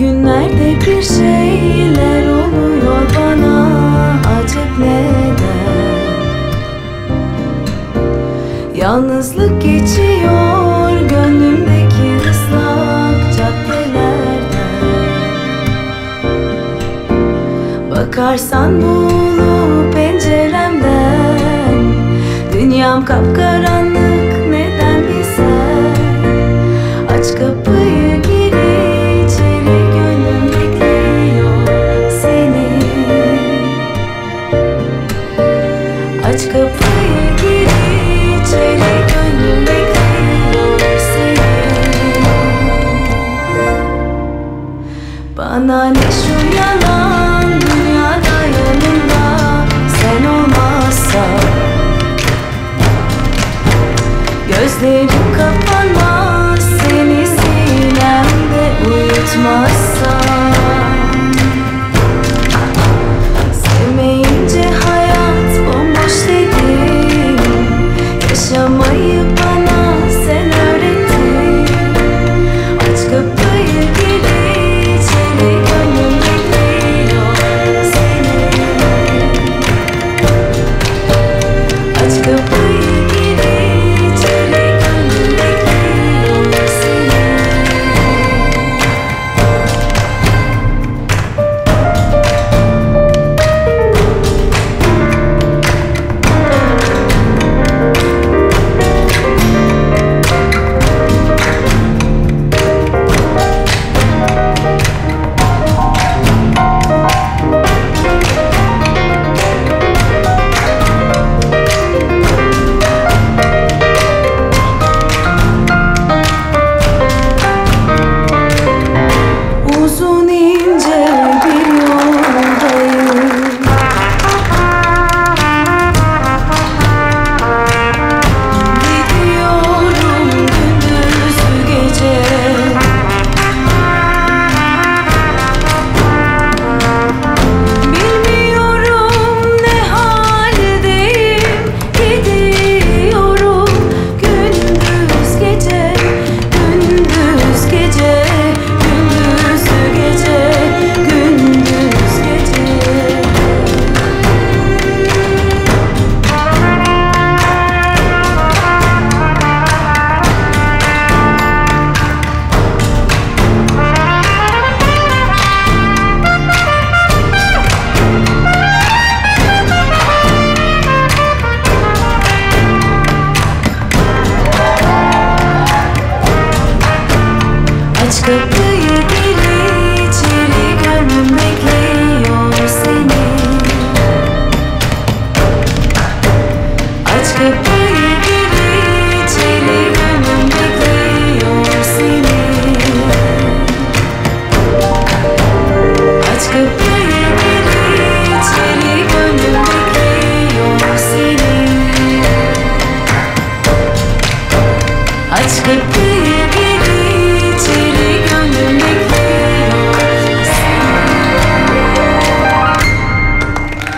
bir şeyler oluyor bana acep neden? Yalnızlık geçiyor gönlümdeki ıslak caddelerden. Bakarsan bulup penceremden Dünyam kapkaranlık Bana ne şu yalan dünyada yanımda sen olmazsan. Gözlerim kapanmaz seni sinemde uyutmazsan. escape.